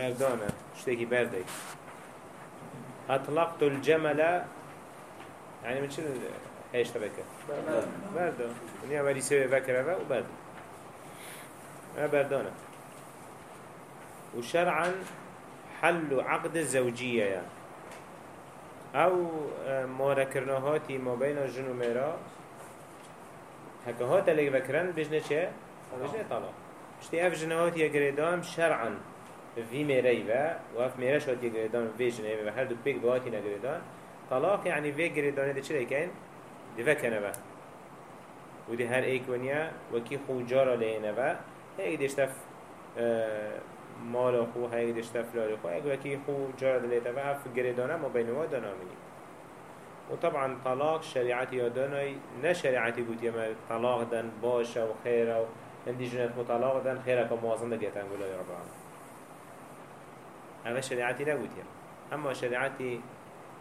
بردانه شتيكي بردي أطلقت الجمل يعني من شنو إيش تبكى من يوم اللي سوي بكرة وبرد ما بردانه وشرعا حل عقد الزوجية يعني أو مارا کرناهاتی ما بین جن و میرا هکه هات لگ بکرن بجنه چه؟ بجنه طلاق اشتی اف جنهاتی گریدام شرعا في ميري و وف ميرش هات يجريدان في جنه و هر دو بيك بهاتي نجريدان طلاق يعني في جريدان ده چه كين دي فكنا ودي هر ايك ونيا وكي خو جارا لينا هيك ديشتف مال خو هاي دشتا فلان خو اگه کی خو جرد لیتا و اف گریدانه ما بین و دنامنی و طبعا طلاق شریعتی یادانای نه شریعتی بود یه طلاق دن باشه و خیره و هندی جنت خو طلاق دن خیره که موازن دگیتن گلای رب العالمین أما شریعتی نبود یه أما شریعتی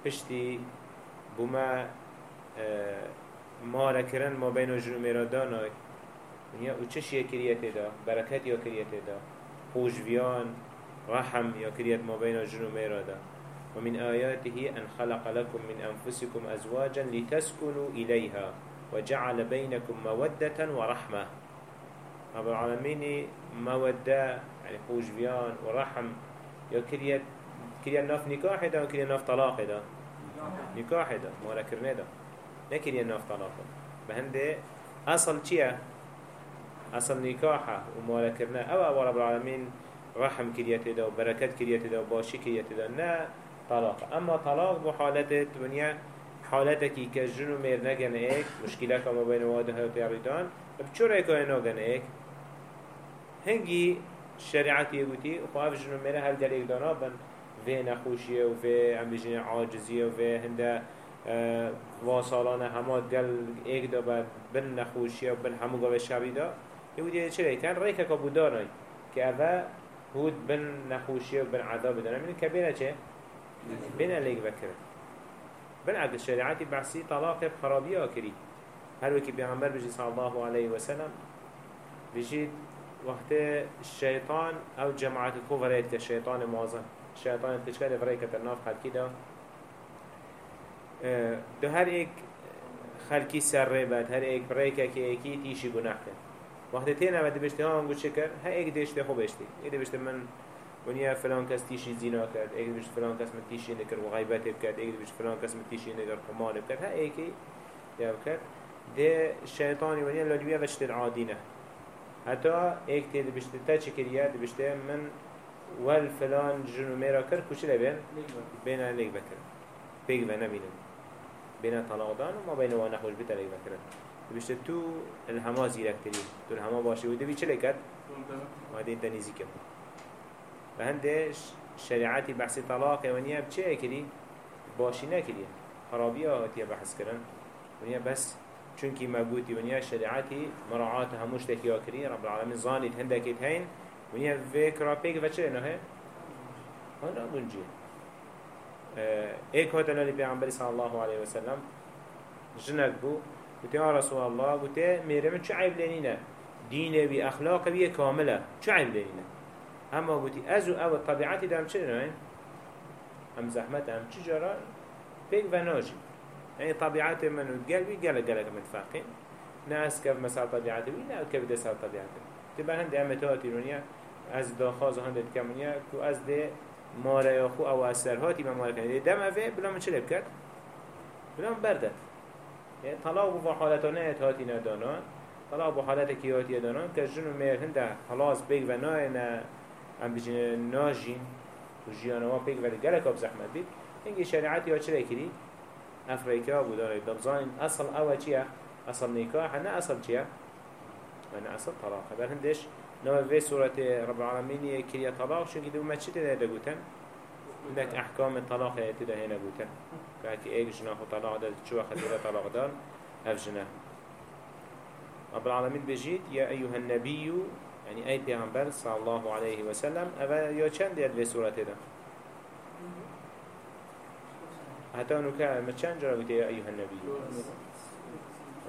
پشتی بوما ما رکرن ما بین و جنومی را دانای و چش یه کریت دا؟ برکت یا کریت دا؟ خوشبيان رحم يا كريت ما بين الجن وميرادا ومن آياته أن خلق لكم من أنفسكم أزواجا لتسكنوا إليها وجعل بينكم مودة ورحمة رب العالمين مودة يعني خوشبيان ورحم يا كريت كريت ناف نكاح دا وكريت ناف طلاق دا. نكاح دا مولا كرنه دا. نكريت ناف طلاق بهنده أصل چيه اصل نكاحه ومالا كرنا أو أو رب العالمين رحم كريته ده وبركات كريته ده وباشي كريته ده نا طلاق. اما طلاق بو حالته دنيا حالتك كجنو مير نگن ايك مشكلة ما بين واده وتعريدان بچور ايكو اينو گن ايك هنگي شريعتي يقولي وخواف جنو مير هل دل ايك دانا بن في نخوشيه وفي عم بيجين عاجزيه وفي هنده واصالانه همات قل ايك دا بن نخوشيه وبن همو قوة شعبي دا. يهودي چرا كان ريكا كبوداناي كأفا هود بن نخوشي وبن عذاب دانا. من كبيرة چه؟ بين الليك بكرة بن عقد الشريعات بحسي طلاق بخرابية وكري هل وكي بيغمبر بجي صلى الله عليه وسلم بجي وقت الشيطان أو جماعة الكفر كالشيطان موازن الشيطان تشكال فريكة الناف خلقي دا دو هر ایک خلقی سر ریبت هر ایک ریکه که ایکی تیشی گناه کرد وقتی تینا و دبشتی ها هم چه کرد ها ایک دیشتی خوب اشتی ایک دبشتی من ونیا فلان کس تیشی زینا کرد ایک دبشت فلان کس من تیشی نکرد و غیبت کرد ایک دبشت فلان کس من تیشی نکرد قمار کرد. ها یا کرد. ده شیطانی ونیا لالویه وشت العادینه حتی ایک تی دبشتی تا چه کریه؟ دبشتی من ول فلان جنو میرا کرد کچه لبین بین؟ لیک بکرد بیگ و نبینم. بین طلاق دان و ما بین و نخوش بیتا لیک بکرد بيشت تو الهما زيرك تري تو الهما باشي وده بيش لكت وهذه انت نزيك فهندش شريعتي بحث طلاق ونيا بچه كري باشي نكري خرابية هاتيا بحث كرن ونيا بس چونكي مبوتي ونيا شريعتي مراعاة هموش تكيا كري رب العالمين ظانيت هندك هين ونيا فكرة بيك فچه نهي هنا بنجي ايك هاتنا لبيعنبري صلى الله عليه وسلم جنك بو. قلت يا رسول الله قلت ميري من شو عيب لنينا دينه بأخلاقه بيه كاملة شو عيب لنينا اما قلت ازو أو الطبيعات دام چه نوين هم زحمت هم چه جرا بيك وناجي يعني طبيعات من قلبي قلق قلق متفاقين ناس كيف مسار طبيعته وين كيف دسار طبيعته تبا هند امتاتي رونيا از داخاز هند كمونيا كو از ده مارا يخو أو اثرهاتي ما مارا كنه دم اوه بلا من چه لب بلا من بردت طلاق بو حالتانه اتهاتی ندانان طلاق بو حالت کیاتی دانان که جنو میر هنده خلاص بیگ و نای نه ام بجن ناجین و جیانوا بیگ و گلک اب زحمت بید اینگه شریعتی ها چرا کری؟ افریکا بوداره دبزان اصل اوه چیه؟ اصل نکاح نه اصل چیه؟ نه اصل طلاق. بر هندش نوع في سورة رب العالمين كريا طلاق. شو كده ما تشتي ده دقوتن عندك أحكام الطلاق يتده هنا قوتن كأكي ايك جناح طلاق ده شو خديرة طلاق دار اف جناح. رب العالمين بجيت يا أيها النبي يعني أي پیغمبر صلى الله عليه وسلم أبا يا يد في سورة ده حتى نكا چند جرى يا أيها النبي.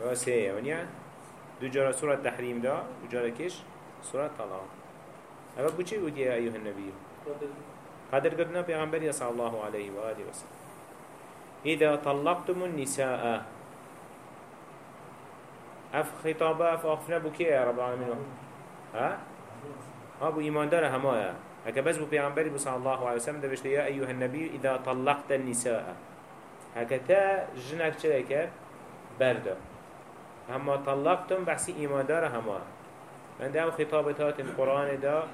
راسيه ونيا. دو جرى سورة تحريم دا وجرى كش سورة طلاق. أما بوشي ودي يا أيها النبي؟ قدر قدنا بيغمبر صلى الله عليه وآله وسلم إذا طلقتم النساء. أف خطابة أف أخفنا بكي يا رب العالمين. ها؟ ها بو إيمان دار همايا. هكا بس بو بيغمبر صلى الله عليه وسلم دبشت يا أيها النبي إذا طلقت النساء. هكا تا جنك چلك برده هما طلقتم بحسي إيمان دار همايا من ده خطابتات القرآن ده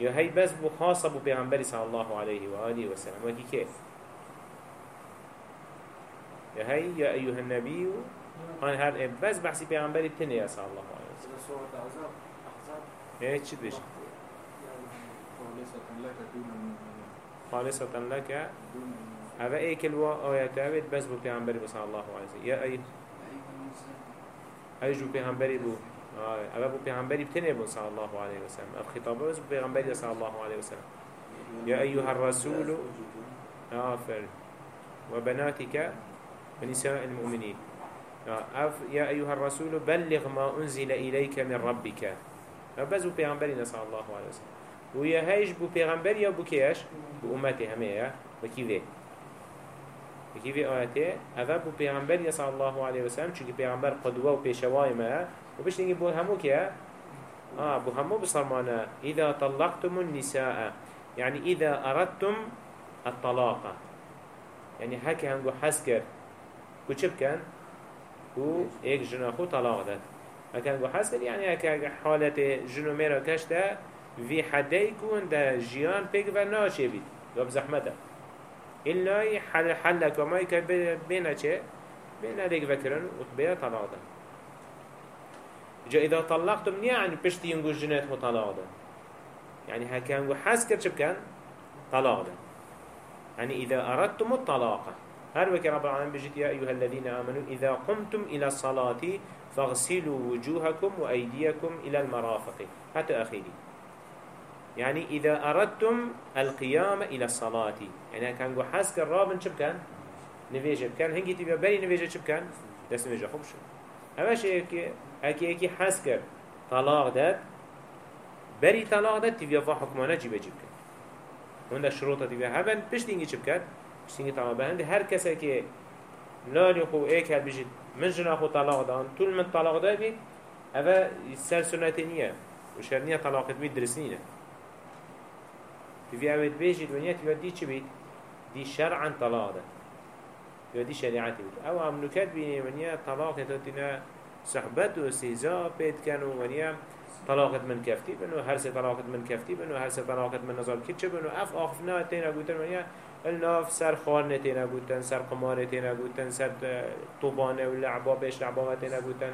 يا هي بس بو خاصة بو بيغمبر صلى الله عليه وآله وسلم. وكي كيف؟ يا هي يا أيها النبي هان هر بس بحسي بيغمبر التنية صلى الله عليه وسلم. سورة أحزاب إيه تشد بيش خالصة لك دون خالصة لك دون هذا إيه كل آيات عبد بس بو بيغمبر صلى الله عليه وسلم. يا أي أي جو بيغمبر بو؟ آه هذا بو بيغمبر بتنية بو صلى الله عليه وسلم. الخطاب بس بو بيغمبر صلى الله عليه وسلم. يا أيها الرسول آفر وبناتك ونساء المؤمنين. آه، أف يا أيها الرسول بلغ ما أنزل إليك من ربك. آه، بس بو پیغمبرنا صلى الله عليه وسلم. ويا هيش بو پیغمبر يا بو كيش؟ بو أمته همية. وكيفه وكيفه آياته أفا بو پیغمبر صلى الله عليه وسلم چونك پیغمبر قدوة و پیشواي ما وبش نجي بو همو كيا آه بو همو بصرمانا إذا طلقتم النساء يعني إذا أردتم الطلاق يعني هكي هنگو حسكر كو كان و ایک جنا خو طلاق داد اکن گو حسن یعنی اکه حالت جنو میرا کشته وی حده کن ده جیان پیگ و ناشه بید یا بزحمته إلا حل حل كما يكب بينا چه بينا ليك فكرن وتبيا طلاق جا إذا طلقتم يعني بشتي ينقو جنات طلاق ده يعني هكا ينقو حاس كرش بكان طلاق ده يعني إذا أردتم الطلاق هر وكي رب العالمين بجيت يا أيها الذين آمنوا إذا قمتم إلى الصلاة فاغسلوا وجوهكم وأيديكم إلى المرافق. حتى أخيري. يعني إذا أردتم القيام إلى الصلاة. يعني كان جو حاسك الرابن شب كان نفيجة كان هنجي تبي بري نفيجة شب كان دست نفيجة خوب شو شيء كي هكي هكي حاسك طلاق داد بري طلاق داد تبي فا حكمانة جيبه جيب كان هنده شروطة تبي هبن بشتينجي شب كان بشتينجي طلاق. بهند هر كسا كي لا خو ايك هل بجد من جنا خو طلاق دان؟ طول من طلاق دا بيت هذا سر سنة نية وشرنية طلاق بيت درسنينه في أول بيجي الدنيا تبقى دي چه بيت دي شرعا طلاق ده تبقى دي بيت أو عم نكات بيني ونيا طلاق تتنا صحبت واستهزاء بيت كانوا ونيا طلاقت من كفتي بنو هرسه طلاقت من كفتي بنو هرسه طلاقت من نظر كتش بنو اف آخفنا تينا قوتن ونيا الناف سر خارنه تينا قوتن سر قماره تينا قوتن سر طوبانه ولعبا بيش لعبا تينا قوتن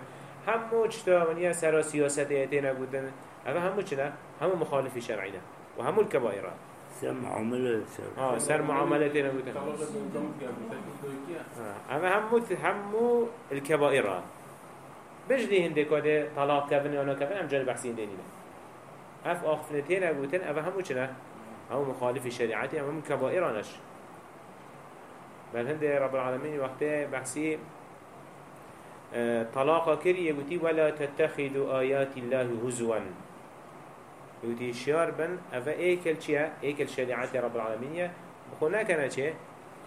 همو چتا ونيا سر سياسته تينا قوتن أفا همو چنا همو مخالف شرعنا وهمو الكبائرات سر معامله سر آه سر معاملتين بودن أما همو همو الكبائر بجدي هندي كده طلاق كفن أنا كفن هم جل بحسين دينينا اف اخفنتين ابوتن اف همو چنا همو مخالف شريعتي همو كبائرانش. بل هندي رب العالمين وقته بحسي آه، طلاق كري يقولي ولا تتخذوا آيات الله هزوا. يوتي شيار بن أفا إيكل چيا إيكل شريعات رب العالمين بخو نكنا چه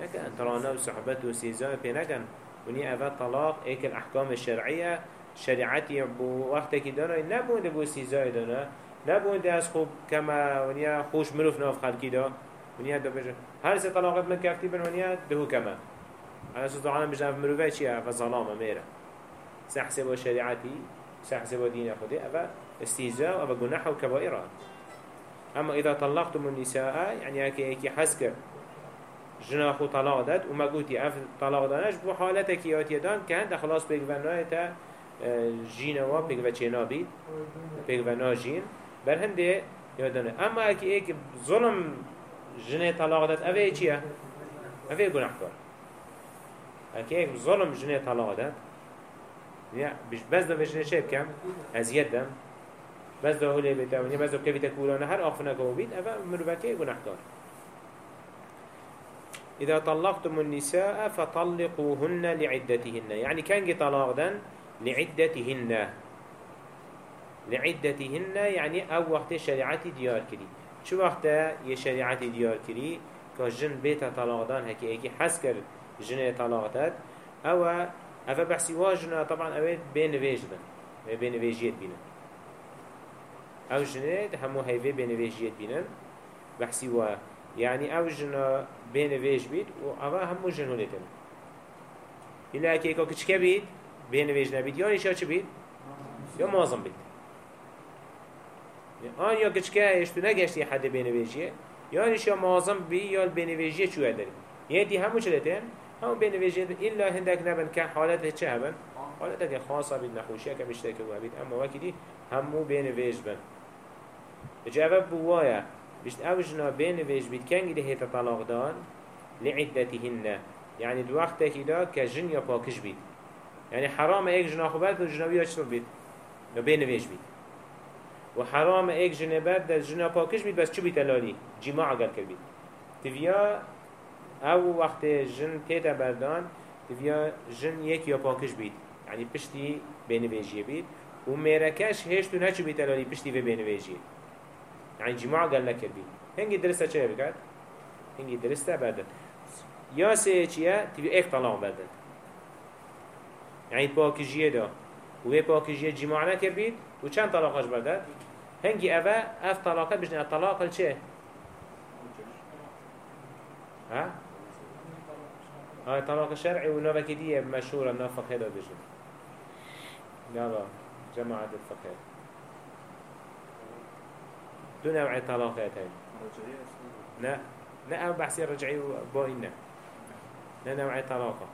نكن ترانا وصحبت وسيزان في نكن وني أفا طلاق إيكل أحكام الشرعية شريعتي بو وقت كدانا نبون دبو سيزان دانا. نبون دي از خوب كما ونيا خوش مروف ناف خلقي دا. ونيا دا بجن هر سي من كفتي بن ونيا دهو كما على سوط العالم بجن مروفة چيا أفا ظلامة ميرا سحسب شريعتي سحسب دين خدي أفا استهزاء أو جناح وكبائر أما إذا طلقتم النساء يعني هكي هكي حسك جناح طلاق داد وما قلتي أف طلاق دانش بو حالتك ياتي دان كهند خلاص بيك فنايتا جينوا بيك فچينا بيت بيك فنا جين. بل هنده يادنه أما هكي هكي ظلم جنه طلاق داد أفه چيه؟ أفه جناح كار. هكي هكي ظلم جنه طلاق داد يعني بس ده بجنه شيء بكم أزيد دم. بس ده هولي بيتا ونيا بس ده كيف تقولون هر آخفنا كوبيت أفا مروبكي جناحكار إذا طلقتم النساء فطلقوهن لعدتهن. يعني كان طلاق دن لعدتهن. لعدتهن يعني أو وقت شريعتي ديار كري شو وقت يه شريعتي ديار كري كجن بيت طلاق دان هكي ايكي حس كر جن طلاق داد أو افا بحسي واجنا طبعا اويد بين ويج بن بين ويجيت بينا او جنه همو هيفي بینویش بينن بینن. بحثی و يعني او جنا بینویش بيت و او همو جنولتن الى إلا اكي اكو كچكه بيد بينويج نبيد يا ايشا چه يا معظم بيد آن یا کچکه ایشتو نگشتی حد بینویجیه يعني ایشا معظم بي يا بینویجیه شو يدري يدي همو چه همو همون الا إلا هندک نبن كان حالت چه هبن حالت خاصه بالنخوشيه نخوشیه که اما وكدي دی همو بینویج بند جواب بوایا بشت أو جنا بینویج بید کنگی ده هیتا طلاق دان لعدتهن يعني دو وقت كده كجن يا باكش بيت يعني حرام ايك جنا خبرت وجنبي چطور بيت يا بين ويش بيت وحرام ايك جنبات ده جنا باكش بيت بس چو بيت لالي جماع قال كر بيت تفيا أو وقت جن تيتا بردان تفيا جن يك يا باكش بيت يعني پشتي بين ويجي بيت وميركش هيش تو نچو بيت لالي پشتي في بين ويجي يعني جماع قال لك بيت هنگي درسته چه بكات هنگي درسته بردان یا سه چیه تیوی ایک طلاق بدن یعنی پاکیجیه دا و به پاکیجیه جماع نکر بید و چند طلاقش بدن هنگی اوه اف طلاقه بجنه طلاق چه ها ها طلاق شرعي ونوبة كدية مشهورة نافق هذا بجن يلا جماعة الفقه دو نوع طلاقات هاي لا لا بحثي رجعي باينه ده نوع طلاقة.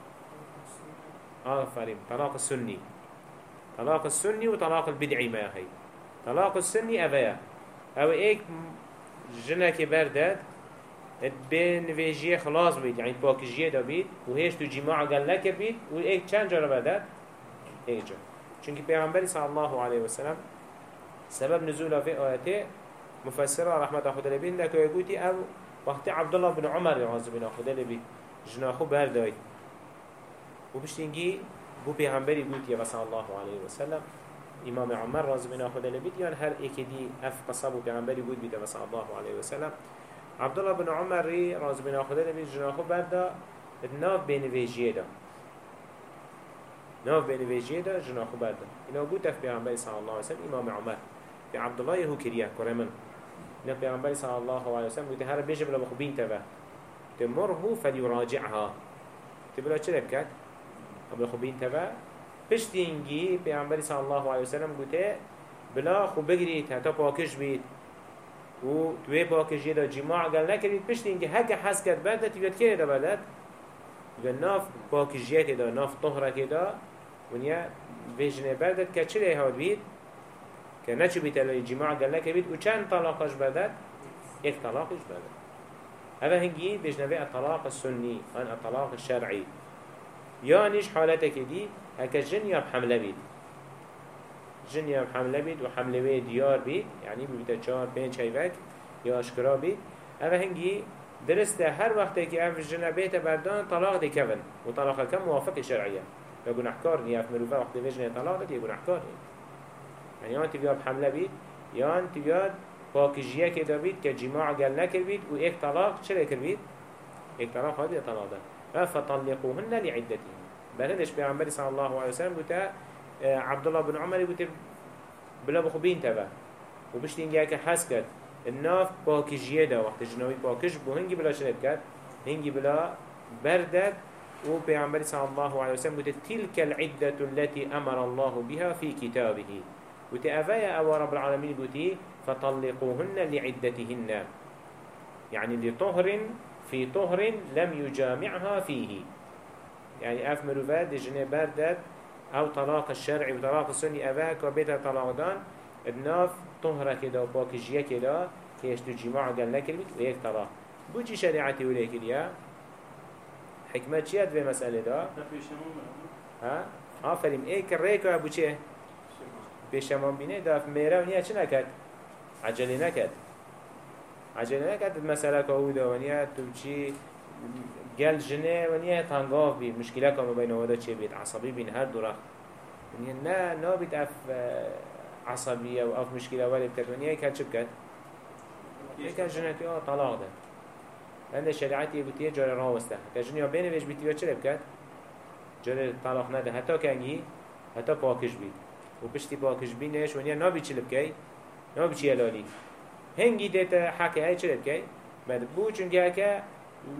آفرين طلاق السني. طلاق السني وطلاق البدعي ما هي طلاق السني أبايا. أو إيك جنك بردد بين فيجية خلاص بيت. يعني باكجيه دا بيت وهيش تو جماعة قال لك بيت وإيك چند جرى إيك جرى چونك پیغمبر صلى الله عليه وسلم سبب نزول في آياته مفسرة رحمة الله لبين لك ويقولي أو وقت عبد الله بن عمر رضي الله عنه جناخو بردای و بشتینگی بو پیغمبری گوت یا صلی الله علیه و سلم امام عمر راز بنا خدا لبید یان هر ایکی دی اف قصاب و پیغمبری گوت بیده صلی الله علیه و سلم عبدالله بن عمر ری راز بنا خدا لبید جناخو بردا ناف بین ویجیه دا. ناف بین ویجیه دا جناخو بردا. اینا گوت اف پیغمبری صلی الله علیه و سلم امام عمر. به عبدالله هو کریه کرمن اینا پیغمبری صلی الله علیه و سلم گوت هر بیشه بلا بخوبین تبه تمره فليراجعها تبلا چه بكت قبل خبين تبا پشتینگی پیامبری صلی الله علیه وسلم گوته بلا خو بگیرید حتی پاکش بید و توی پاکش یه دا جماع گل نکرید پشتینگی هک حس کرد بعد تیوید که دا بعد و ناف پاکش یه دا ناف طهره که دا ونیا ویژنه بعد که چه هاد بید که نچو بیت الهی جماع گل نکرید و چند طلاقش بعد یک طلاقش بعد هذا هنجي بجنبه الطلاق السني عن الطلاق الشرعي يانيش حالتك دي هكا جن يا بحمله بيت جن يا بحمله بيت وحمله بيت ديار بيت يعني بيتا چار بين شايفك يا اشكرا بيت هذا هنجي درسته هر وقت که اف جن بيت بردان طلاق دي كفن وطلاق كم موافق شرعية يقول احكار نياف مروفا وقت بجن طلاق دي يقول احكار يعني يان تبيا بحمله بيت يان تبيا پاکیجیه که دابید که جماع گل نکر و طلاق چرا کر بید؟ طلاق هادی طلاق ده. فطلقوهن لعدتهم بلدش پیغمبر صلی الله علیه وسلم گوته عبدالله بن عمر گوته بلا بخوبین تبا و بشت اینگه که حس الناف پاکیجیه ده وقت جنوی پاکش بو هنگی بلا شرد کرد هنگی بلا بردد و پیغمبر صلی الله علیه وسلم گوته تلك العدة التي أمر الله بها في كتابه. گوته افایا أو رب العالمین گوته فطلقوهن لعدتهن. يعني لطهر في طهر لم يجامعها فيه. يعني أف مروفات جنة بردت أو طلاق الشرعي وطلاق السني أفاك وبيتها طلاق دان. الناف طهرة كده وباكجية كده كيش تجمع قال لك ويك طلاق. بوجي شريعتي وليك اليا حكمة چيات في مسألة دا؟ ها؟ آفرين إيه كريكو ابو چه بيشمان بينه داف ميرا ونيا چه نكت عجله نکد عجله نکد مسئله که أو دوانیه تو چی گل جنه ونیه تنگاف بید مشکله که بین وادا چه بید عصبی بین هر دو ونیه نه نابید اف عصبية و أف مشكلة ولا بكت ونيا يكال شو بكت يكال جنتي آه طلاق ده عند شريعتي يقول تيه جاري راوسته كجنيا بين ويش بيتي وچه بكت جاري طلاق نده حتى كنگي حتى پاکش بید و پشتی پاکش بینش ونیا نابی چی لبکی؟ نابی چی الالی هنگی دیتا حکه های چی لبکی؟ بعد بو چونکه هکه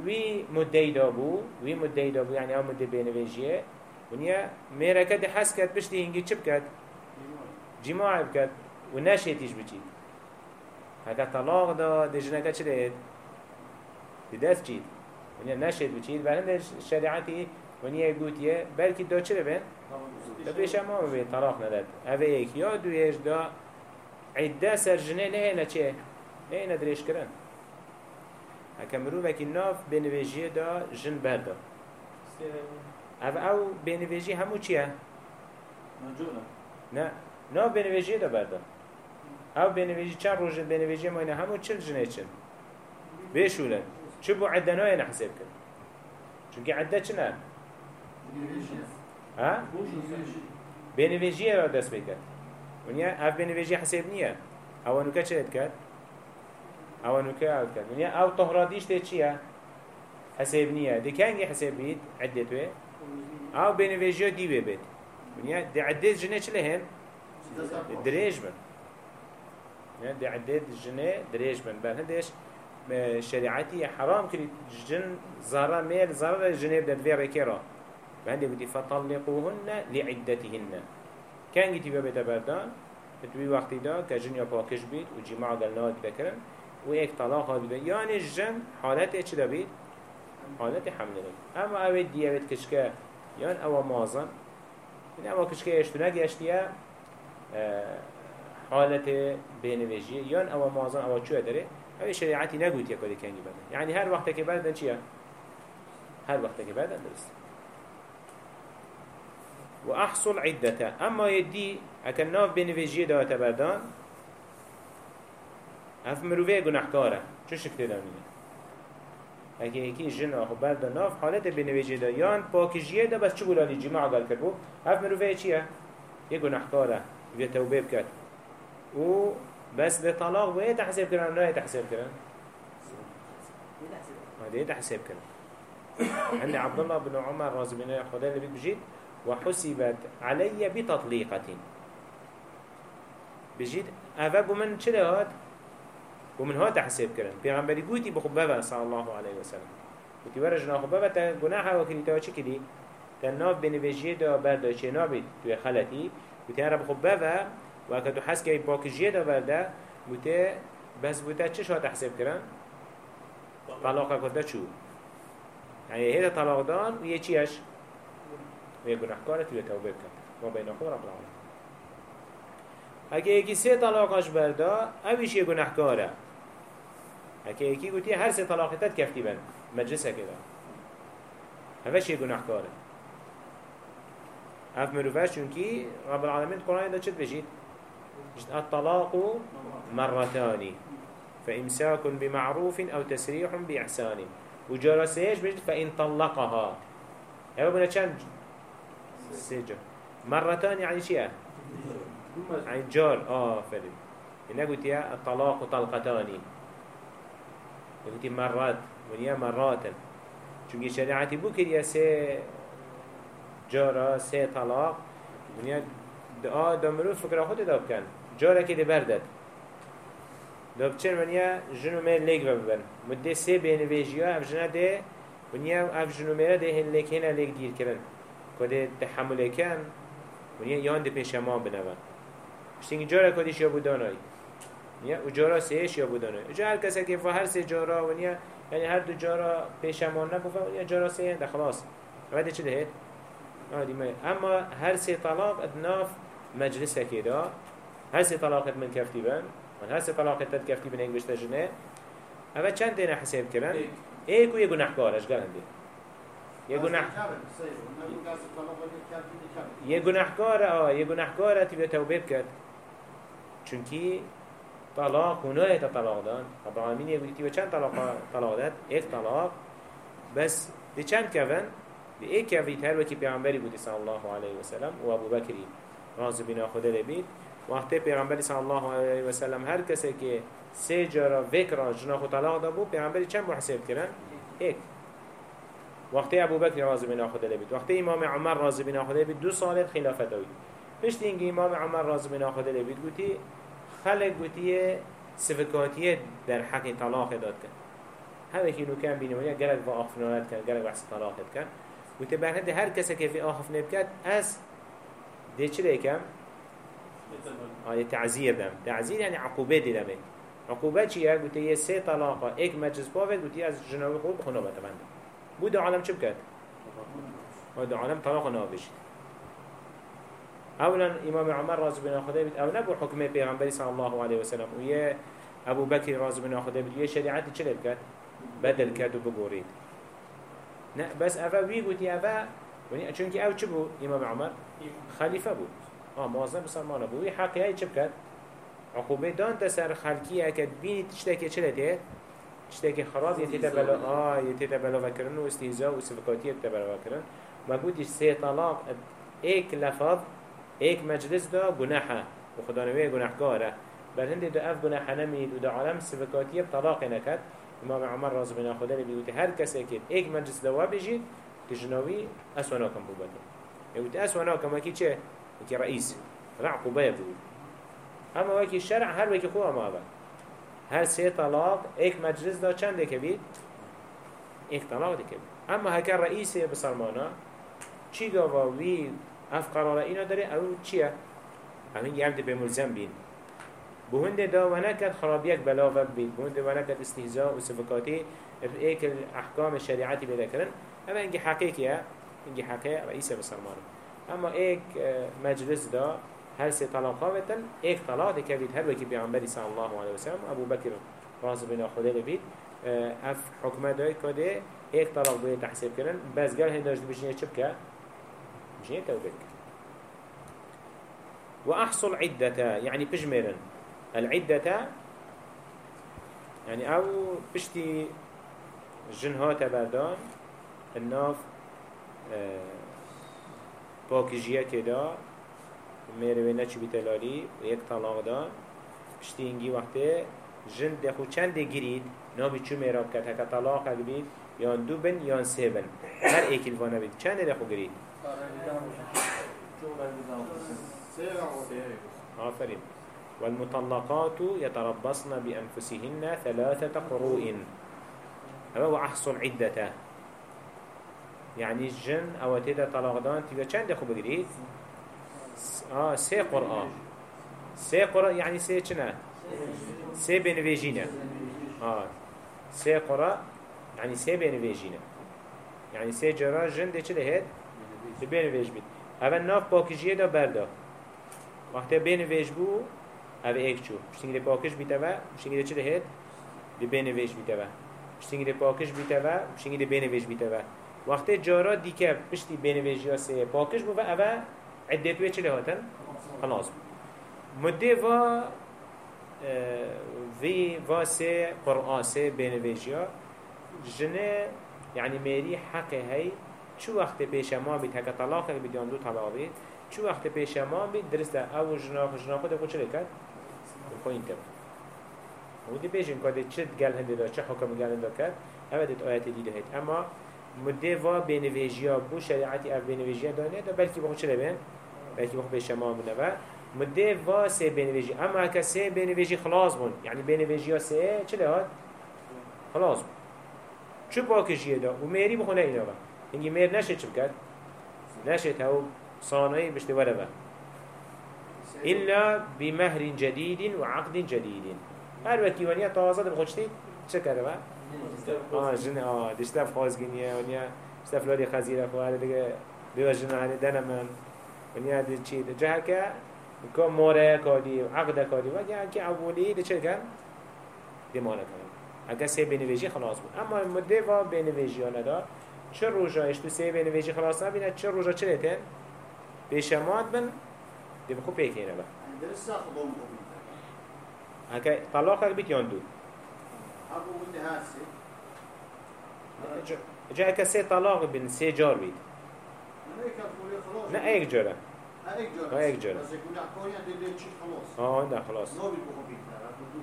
وی مدعی دا بو وی مدعی دا بو یعنی هم مدعی بینویجیه. ونیا میرکه ده حس کرد پشتی هنگی چی بکد جماع بکد و نشیتیش بچید هکه طلاق دا ده جنکه چی دید؟ ده دست چید. ونیا نشید بچید برهند شریعتی ونیا گوتیه بلکی دا چی بین؟ ده پیش ما ببین طلاق نداد. اوه یک یا دویش دا عده سر جنه نه نه چه؟ نه نه درش کرن. هکه مروفه ناف بنویجیه دا جن بردا أو أو بنویجی همو چیه؟ مجونا نه ناف بنویجیه دا بردا أو بنویجی چند روز بنویجی ما اینه همو چل جنه چن؟ بشولن چه بو عده نای نحسب کن چونکه عده چنه؟ ها؟ بنویجیه را دست بکن ونیا اف بنویجی حساب نیه اوانو که چه کرد؟ اوانو که اوت کرد ونیا أو طهراتیش ته چیه؟ حساب نیه دی کنگی حساب بید عده توی أو بنویجی دی بید ونیا دی عده جنه چله هن؟ دریج بن دی عده جنه دریج بن بل هندش شریعتی حرام کرد جن زارا میل زارا جنه بدن وی رکرا بهندي بدي فطلقوهن لعدتهن. كان جيتي بيتا بردان بتوي وقتي دا كجن يا باكش بيت وجماع قلنات بكرن ويك طلاق هاد بيت. يعني الجن حالات إيش دا بيت؟ حالات حمل بيت. اما دي اوه كشكا يعني اوه مازن. اوه كشكا يشتناك يشتيا حالت بين وجهي يعني اوه مازن اوه شو ادري اوه شريعتي نقوت يكودي كان جي بدن يعني هر وقت كي بردن چيا هر وقت كي بردن درست وأحصل عدته أما يدي أكن ناف بنفيجيه دا تبردان أف مروفية گناهكارة. چو شكل دامنه اگه یکی جن آخو بردا ناف حالت بنویجه دا. یان پاکجیة دا بس چه بولانی جماع قل کرد؟ هف مروفه چیه؟ یه گناهکاره. یه توبه بکرد. و بس ده طلاق و تحسب کرن نه تحسب کرن هذا تحسب کرن عند عبد الله بن عمر رضي الله عنه خدا اللي بيجيت وحسبت علي بتطليقة. بجيت أفا بمن چه هاد؟ ومن هاد تحسب كرن پیغمبری گوتی بخببه صلى الله عليه وسلم گوتی ورجنا خببه تا گناح وكري تا چه کدی؟ تا ناف بنویجیه دا بردا چه نابید توی خلطی. گوتی هر بخببه و که تو حس که باکجیه دا برده گوتی بس بوده چه شاد تحسب کرن؟ طلاقه کده چو؟ يعني هذا طلاق دان ويه چيش ويه گناهكارة تويه توبه بكت ما بين أخو رب العالمين اگه یکی سه طلاقش بردا اویش یه گناهکاره اگه یکی گوتی هر سه طلاقتت کفتی بن مجلسه کده اوش یه گناهکاره اف مروفش چونکی رب العالمین قرآن دا چد بجید الطلاق مرتانی فإمساك بمعروف أو تسريح بإحسان وجرسيش بجد فإن طلقها هذا بنا كان سجن مرتان يعني شيء؟ يعني جار آه فرد هنا قلت يا الطلاق طلقتان قلت مرات. ونيا مرات. چونكي شريعتي بو كريا سي جارا سي طلاق. ونيا آه دمرو فكرة خود داب كان. جارا كده بردد داب چن ونيا جنو مير ليك ببن مدة سي بين ويجيا أف جنا ده ونيا أف جنو مير ده هن ليك هنا ليك دير كرن. کده تحمل کن ونیا یعنی یان دی پیش ما بنوان. پشتینگی جارا کدیش یا بودانایی. ونیا او جارا سیش یا بودانایی. اجا هر کسی که هر سه جارا ونیا یعنی, یعنی هر دو جارا پیش ما و ونیا جارا سه ده خلاص. بعد چه دهید؟ اما هر سه طلاق ادناف مجلس که دا هر سه طلاق من کفتی بن. و هر سه طلاق تد کفتی بن اینگوش تجنه چند دینا حساب کرن؟ ایک و یه گناهگار اشگل هنده یه گناه یه گناهکار آه یه گناهکار تیبه توبه بکرد چونکی طلاق هنای تا طلاق دان رب العالمین یه تیبه چند طلاق طلاق داد؟ ایک طلاق. بس دی چند کون دی ایک کوید هر وکی پیغمبری بودی صلی الله علیه وسلم و ابو بکری. راضی بنا خدا لبید وقتی پیغمبری صلی الله علیه و سلم هر کسی که سه جارا وکرا جناخو طلاق دا بود پیغمبری چند محسب کرن؟ ایک وقتی ابو بکر راضی بنا خدا لبید وقتی امام عمر راضی بنا خدا لبید دو سال خلافت دوید پشت اینگه امام عمر راضی بنا خدا لبید گوتی خلق گوتی سفکاتیه در حق طلاق داد کن هذا كي كان بيني ويا قالك بأخفنات كان قالك بحث طلاق كان وتبع هذا هر كسا كيف أخف نبكات أس دي چلي كم آه تعزير دم تعزير يعني عقوبات دي دمه عقوبات چيا قلت هي سي طلاقه اك مجلس بافت قلت از جنوب خوب بخونه بتمنى بود عالم چه بكات هذا عالم طلاق نابش. اولا امام عمر راز بن خدای بيت أو نبو حكمه پیغمبر صلى الله عليه وسلم ويا ابو بكر راز بن خدای بيت ويا شريعتي چه بكات بدل كادو بقوريد نه بس افا وی گوتی افا ونی چون که أو چه بود؟ امام عمر خلیفه بود. آه موازن بسلمانه بود. وی حقی های چه بکد عقوبه دان تسر خلقی اکد بینی تشتاکی چه تشتاکی خراب یتیتا بلا آه یتیتا بلا وکرن و استهزاء و سفکاتی یتیتا بلا وکرن ما گوتی سه طلاق ایک لفظ ایک مجلس دا گناحه و خدا نوی گناحگاره بل هنده دا أف گناحه نمید و دا عالم سفکاتی طلاق نکد إمام عمر راز بنا خدا نبی گوتی هر که ایک مجلس دوا بجید تجنوی اسوانا کم بوبته يقول اسوانا كم وكي چه وكي رئيس. رعقوبه بود أما وكي شرع هر وكي خواه ما با هر سه طلاق ایک مجلس دا چند که بید؟ ایک طلاق دی که بید. اما هکر رئیس بسرمانا چی گاوا وی اف قرار اینا داره؟ او چیه؟ همین یه به ملزم بین. بهند دا ونكت خرابيك بلاغة بيت بهند ونكت استهزاء وسفكاتي ايك الاحكام الشريعتي بذكرن اما انجي حقيقية انجي حقيقة رئيسة بسرمان اما ايك مجلس دا هل سي طلاقا بتن ايك طلاق دي كبيت هل وكي بيعنبري صلى الله عليه وسلم ابو بكر راز بنا خده لبيت اف حكمة داي كده ايك طلاق بيه تحسيب كرن بس قال هنداش دي بجنية چبكة بجنية توبك وأحصل عدة يعني بجمرن العدة يعني أو بشتي جنها تبردان الناف باكجية كدا ميروه نچو بتلالي ويك طلاق دان بشتي انجي وقته جن دخو چند گرید نابی چو میراب کرد هکا طلاق بید یان دو بن یان سه بن. هر ایکیل وانه بید چند دخو گرید؟ آفرین. والمطلقات يتربصن بأنفسهن ثلاثة قروء. هو أحصل عدة يعني الجن أو تيدا طلاقدان تيجا چند خو بقريد آه سي قرآن. سي قرآن يعني سي چنا سي بنفيجينا آه سي قرآن يعني سي بنفيجينا يعني سي جرا جن دي چده هيد بنفيج بيت هذا الناف باكجيه دا بردا وقتی بنفيج بو أو ایک چو پشتینگی پاکش بیتا و پشتینگی چه؟ دی بینویش بیتا و پشتینگی پاکش بیتا و پشتینگی دی بینویش بیتا و وقتی جارا دیکه پشتی بینویش یا سه پاکش بو و أو عدتوی چه دهاتن؟ خلاص. مدة و وی و سه قرآن سه بینویش یا جنة يعني ميري حق هاي شو وقت بيش ما بيت؟ هكا طلاق بيت يندو طلاق شو وقت بيش ما بيت؟ درسته أو جناح جناح ده كل شيء خوين تبا ودي بيجن كده چه قال هنده دا چه حكم قال هنده اما ديت آيات دي دهيت اما مدة و بينويجيا بو شريعتي اف بينويجيا دانه دا بلكي بخو چه بلکه بخو بشه شما مونه و مده و سه بنویجی اما که سه بنویجی خلاص بون. یعنی بنویجی ها سه چه لحاد؟ خلاص بون. چه پاکشیه دا؟ و میری بخونه اینا با. اینگه میر نشه چه بکرد؟ نشه تاو صانعی بشته وره با. إلا بمهر و عقد جدید. هر وقتی وانیا تازه دم خوشتی چه کرده با؟ آه جن آه دشتاف خازگینیه ونیا لاری خزیره خواهد دیگه. بیوجن علی دنمن ونیا دی چی؟ دی جه که که ماره کادی عقد کادی و یا که اولی دی چه کن؟ دی ماله کن. اگه سه بینویجی خلاص بود. اما مده و بینویجی ها چه روژایش تو سه بینویجی خلاص نبینه چه روژا چه لیتن؟ بشمات بن. دي بخو بيكينا بقى درس خبون هكا طلاقك بيت يندو أبو من هاسي جا هكا سي طلاق بين سي جار بيت أنا كفولي خلاص نا ايك جرا هيك عند اللي تشيل خلاص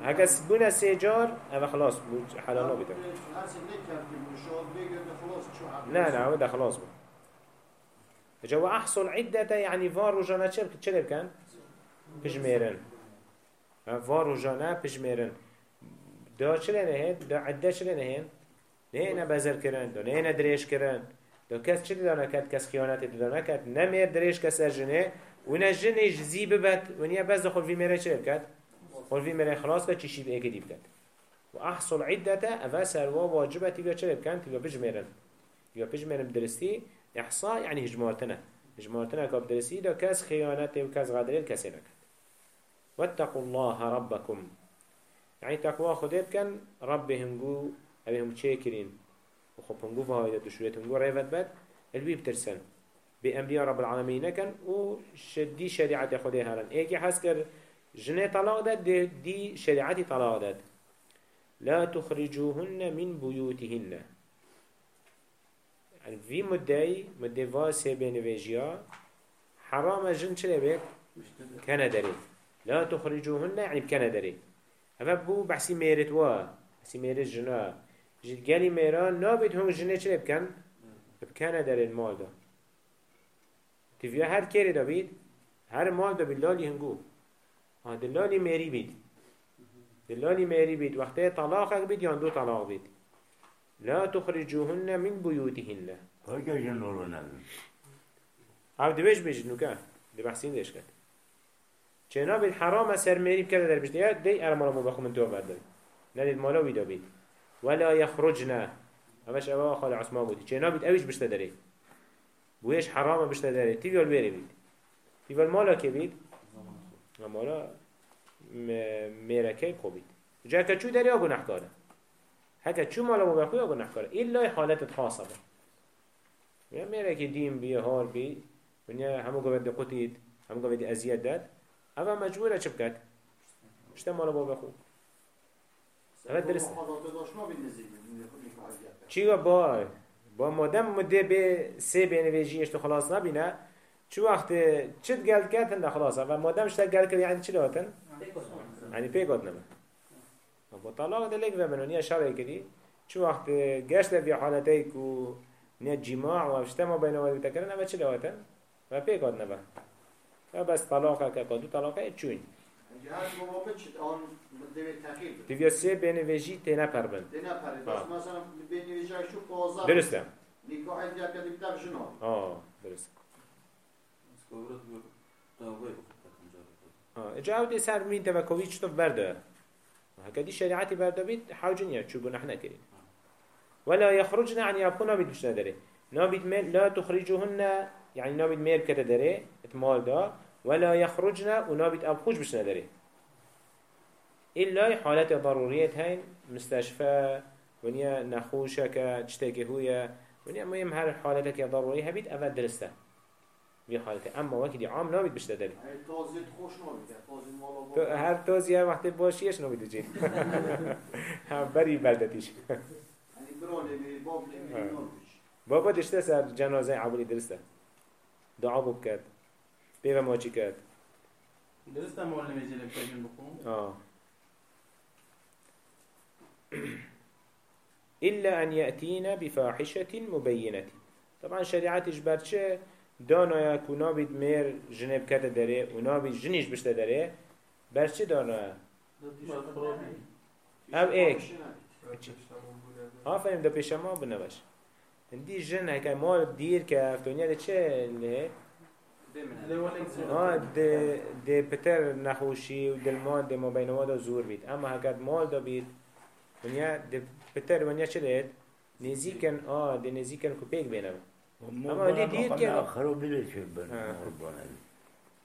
هكا بونا سيجار هذا خلاص بو- حلال نبيته هر سنة كان في مشوار بيجر خلاص شو عم لا لا هذا خلاص بو جو أحصل عدة يعني فار وجانا چه چه كان بجميرن فار وجانا بجميرن دا چه لنهن دا عدة چه لنهن نه نه بزر کرن دا نه نه دريش کرن دا کس چه دانا کد کس خیانت دانا کد نمیر دريش کس جنه و نه جنه جزی ببت و نیا بز دخل في میره چه بکد خل في میره خلاص کد چی شیب ایگه دی بکد و احصل عدة أفا سروا واجبة تبقى چه بکن تبقى بجميرن تبقى بجميرن بدرستي إحصاء يعني هجمارتنا هجمارتنا كاب درستي دا كاس خيانته وكاس غدرين كسي نكد واتقوا الله ربكم يعني تقوى خده بكن ربهم جو أبيهم تشاكرين وخبهم جو فهايدة وشوريتهم جو ريفت بد البي بترسن بأنبياء رب العالمين كان وشدي شريعة خده هرن إيكي حس كر جنة طلاق داد دي, دي شريعتي طلاق داد لا تخرجوهن من بيوتهن. يعني في مدعي مدعي واسه بين فيجيا. حرام جن چلي بيك كان داري. لا تخرجوهن يعني بكان داري. هذا بو بحسي ميرت وا بحسي ميرت جنا جد قالي ميران نابد هم جنة چلي بكان بكان داري المال ده تفيا هر كيري دا بيد هر مال دا باللالي هنگو ها دلالي ميري بيد دلالي ميري بيد وقتها طلاقك بيد يان دو طلاق بيد لا تخرجوهن من بيوتهن. کجا جنورو ندن أو دوش بيجد نوكا دي بحسين ديش كد چنا بيد حرام سر ميري بكده در بجد دي ارمالا مو بخو من تو بردن ندید مالا ويدا بيد ولا يخرجنا. همش اوا خال عثمان بودي. چنا بيد اوش بشتا داري؟ حرام بشتا داري. تيوال بيري بيد؟ تيوال مالا كي بيد؟ مالا ميركي خو بيد. جا كچو داري آگو نحكاره هكا چو مالا بخو آگو نحكاره إلا حالت خاصة بي یا میره که دیم بی هار بی ونیا همو گوید دی قطید همو گوید دی ازیاد داد. اما مجبوره چه بکد؟ اشتا مالا با بخو هذا درس. خلاص داشت ما بالنزيل من چی و با با مادم مده به سه بینویجی اشتو خلاص نبینه چو وقت چت گل کرد هنده خلاصه و مادم اشتا گل کرد یعنی چی لاتن؟ یعنی پیگات نمه با طلاق دلیک و منونی شرعی کردی چو وقت گشت بی حالتی که نه جماع و اشتا ما بین وادی تکرن اما چی لاتن؟ و پیگات نمه و بس طلاق که دو طلاق چون دیویا سه بینویجی تینا پربند دینا پره آه. داشت مثلا بین ویجای شو قازا درسته نکاح دیگر کدی بیتر جنا آه درست سكورت تاوي بخطط اجا أو سر مين تبكوي چطف برده هكذا شريعتي برده بيت حاجنيا چو گناه نكرين ولا يخرجن عن يابقنا بيت بشنا داره نابد ميل لا تخرجوهن يعني نابد ميل كده داره اتمال دا ولا يخرجن ونابد ابخوش بشنا داره إلا حالات ضرورية هين مستشفى ونيا نخوشك تشتكي هويا ونيا مهم هر حالتك ضرورية هبيت أفاد درسته في حالته أما وقت عام نابد مالا تو هر توزیه وقتی باشیش نمیده جی هم آه. نمیش بابا دشته سر جنازه عبولی درسته. دعا بو کرد. پیو ماچی کرد؟ درست معلم جلب كريم بخون؟ آه. إلا أن يأتينا بفاحشة مبينة. طبعا شريعتش برچه دانا يكو نابد مير جنب كده داره و نابد جنيش بشته داره برچه دانا أو ايك ها فهم ده پیش ما بنوش دی جن هکه مال که دنیا ده چه له؟ ها ده ده پتر نخوشی و دل مال ده ما وادا زور بید. اما هکه مال دا بید دنیا ده پتر دنیا چه لید نزیکن آه ده نزیکن کو پیک بینم اما دی دیر که- آخرو بده چه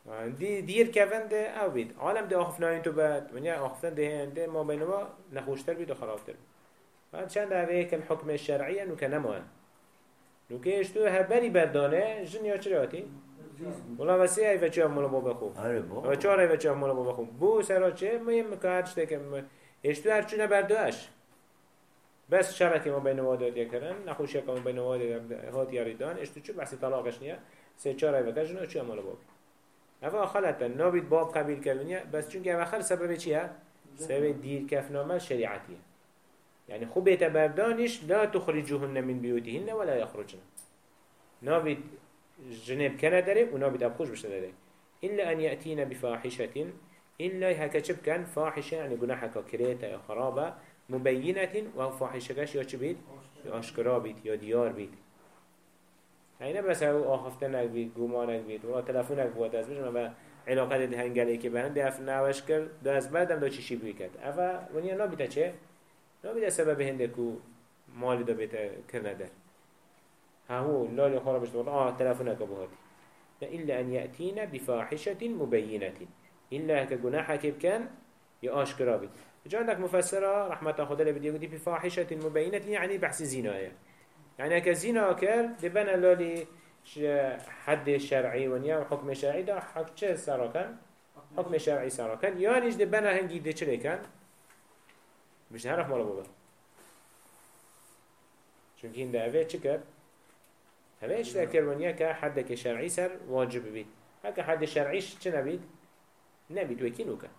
بر دی دیر کفن ده أو بید عالم ده آخف ناین تو بعد دنیا آخفتن ده هنده ما بین ما نخوشتر بید و خرابتر بعد چند اوه که الحکم الشرعیه نو که نموه نو که اشتو هبری بردانه جن یا چرا آتی؟ ولا وسی ای وچه مولا بابا خوب و با چهار ای وچه مولا بابا خوب بو سرا چه مهم که هر چه که اشتو هرچو نبرداش بس شبكة ما بين وادات يكرن نخوش يكا ما بين وادات ياردان اشتو چو بحث طلاقش نيا سه چار اي وكجن و چو امال باب اما خلطا نابید باب قبیل کردن بس چون که اخر سبب چی ها؟ سبب دیر کفنامه شریعتیه. یعنی خوب يتبردانش لا تخرجوهن من بيوتهن ولا يخرجن نابد جنب کنادری و ونابد أبخوش بشتداري إلا أن يأتينا بفاحشة إلا هكا كان فاحشة يعني جناحك كريتا يا خرابة مبينة وهو فاحشة كاش يا شبيت يا أشكرا بيت يا ديار بيت. يعني بس هو آخفتنك بيت قومانك بيت ولا تلفونك بود از بجمع با علاقه ده هنگلی که بهن ده اف نوش کرد دو از بعدم دو چی شی بوی کرد. افا ونیا نابیتا چه؟ نابیتا سبب هنده کو مال دو بیتا کرنه در ها هو لالی خورا بشت والله آه تلفونك ابو هاتي إلا أن يأتينا بفاحشة مبينة إلا هكا كيف كان يأشكرا بيت جاء مفسرة رحمة خدا اللي بدي يقول بفاحشة مبينة يعني بحث زنا يعني هكا زنا كر دبنا لولي حد شرعي ونيا وحكم شرعي ده حق چه سراكن حكم شرعي سراكن يعني إيش دبنا هنجي ده چه كان؟ مش هنعرف مالا بابا. چونك هين ده اوه چه كر؟ هذا إيش ذكر ونيا كحد شرعي سر واجب بيت. هكا حد شرعيش چه نبيت؟ نبيت وكينو كان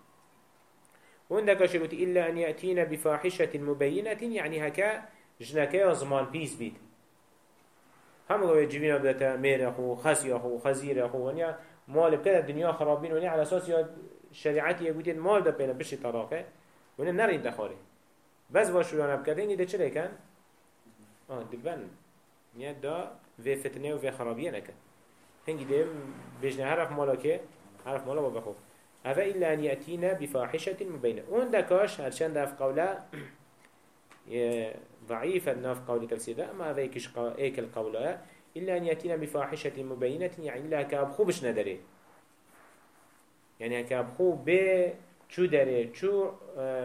وعندك شبت إلا أن يأتينا بفاحشة مبينة يعني هكا جنكا زمان بيس بيت. هم قوي جبينا بدأت مير أخو خزي أخو خزير أخو ونيا مال بكذا الدنيا خرابين ونيا على أساس شريعتي يقولين مال ده بينا بشي طلاقه ونيا نرين دخاري بس واشولانا بكذين يده چلي كان؟ آه دبن. نيا دا في فتنة وفي خرابية نكن هنگي ده بجنة هرف مالا که هرف مالا بابا خوب هذا إلا أن يأتينا بفاحشة مبينة. وعندكاش هرشان داف قولا؟ ضعيف الناف قول تفسير ده أما يكش إيك القولا؟ إلا أن يأتينا بفاحشة مبينة. يعني لا كابخو بش ندري. يعني كابخو ب شو داري شو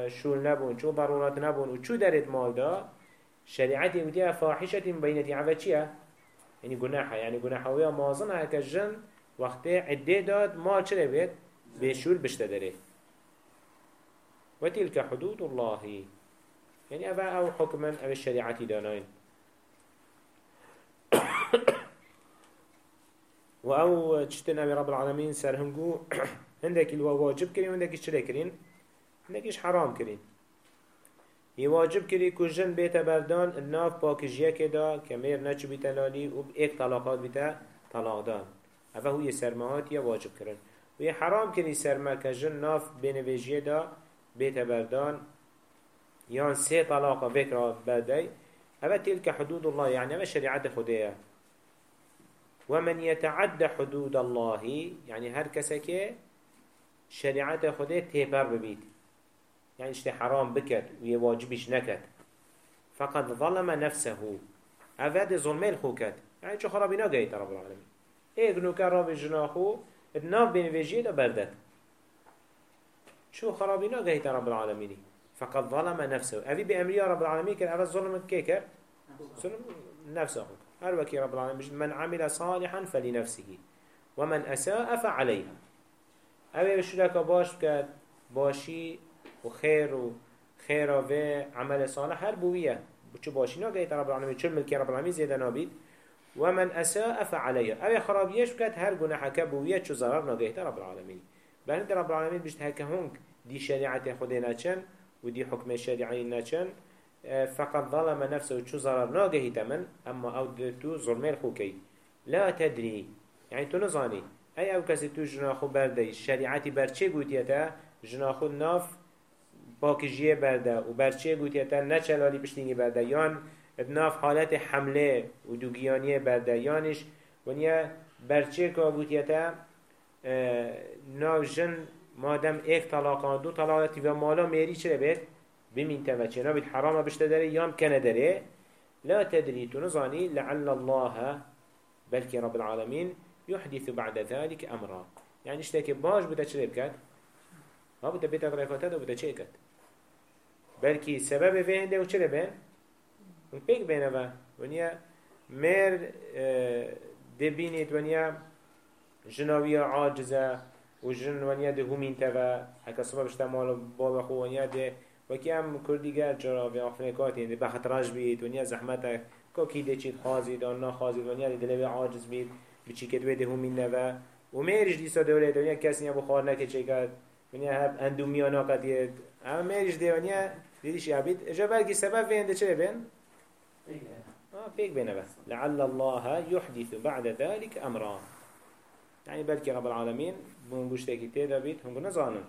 شو نبون شو ضرورات نبون وشو دارت مال ده شريعتي وديها فاحشة مبينة عفا چيا يعني جناحة يعني جناحة ويا مازنها كجن وقت عده داد ما چرا بيت بيشول بشتدره وتلك حدود الله. يعني أبا أو حكما أو الشريعة دانين وأو تشتنا برب العالمين سرهنجو. عندك الواجب كرين وعندك الشري كرين. عندك إيش حرام كرين. يواجب كري كجن بيت بردان الناف باكجيه كدا كمير نچ بيتلالي وبإيك طلاقات بيتا طلاق دان أفا هو يسرمهات يا واجب كرين. و یه حرام کنی سرما که جن ناف بینویجیه دا بیت بردان یان سه طلاق بکر بردی. اوه تلك حدود الله يعني اوه شريعة خديه ومن يتعد حدود الله يعني هر كسك شريعة خديه تيبر ببيت يعني اشتي حرام بكت ويواجبش نكت فقد ظلم نفسه. أفاد ظلمين خوكت يعني شو خرابي ناقيت رب العالمين إيه قنو كان رابي جناخو الناف بين فيجي بردت شو خرابينا قهيت رب العالمين. فقد ظلم نفسه. أبي بأمرية رب العالمين كان أبا الظلم كيكر؟ ظلم نفسه. هل وكي رب العالمين من عمل صالحا فلنفسه. ومن أساء فعليها أبي بشلك باش بكت باشي وخير وخير و عمل صالح هر بوية. بچو باشي؟ ناقيت رب العالمين. شو الملكي رب العالمين؟ زيادة نابيد. ومن أساء فعليه أو خرابيش بكت هر جناح كبوية شو ضرر نجيت رب العالمين بل رب العالمين بيشت هكا هونك دي شريعة خدي ناتشن ودي حكم الشريعة ناتشن فقد ظلم نفسه شو ضرر نجيت من أما أو تو ظلمين خوكي لا تدري يعني تو نزاني أي أو كسي تو جناخو بردي الشريعة برچه قوتيتا جناخو ناف باكجيه برده و برچه قوتيتا نچلالی بشتيني برده يان ابناف حالت حمله و دوگیانی بردیانش ونیا برچه که بودیتا ناو جن مادم ایک طلاقان دو طلاقاتی و مالا میری چرا بید؟ بمین توچه نبید حرام بشته داره یام کنه داره؟ لا تدري تنظاني لعل الله بلكي رب العالمين يحدث بعد ذلك أمرا. يعني اشتاكي باش بدا چرب كد ما بدا بيتا غريفاتا دا چه كد بلكي سبب فين ده وچرا من پیک بینه و ونیا مر دبینید ونیا جناوی عاجزه و جن ونیا ده همین توا هکا صبح بشتا مال بابا خو ونیا ده. وکی هم کردی گر جرا به آخفنه کاتی ده بخط راج بید ونیا زحمت که کی ده چید خازید آن نا خازید ونیا ده دلوی عاجز بید بچی که دوی ده همین نوا وميرج ديسا دولة دنيا كسنيا بخار نكي چيكات ونيا هب اندوميا ناقد يد اما ميرج دي ونيا ديديش يعبيد اجا بلقي سبب فين ده چه بين بيك بينا بس لعل الله يحدث بعد ذلك أمرا. يعني بلكي رب العالمين بونگوش تاكي تيدا بيت هم نزانن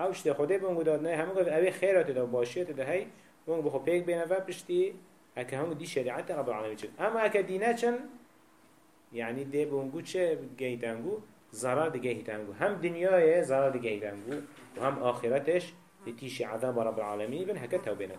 آو شته خوده بونگو داد نه همه گفت اوه خیرات دا باشیت دا هی. بونگ بخو پیک بینه و پشتی اکه هم دی شریعت رب العالمین چن اما اکه دینه چن يعني دي بونگو چه گیتنگو ضرر دی گیتنگو هم دنیای ضرر دی گیتنگو و هم آخرتش لتيشي عذاب رب العالمين بن هكا توبينك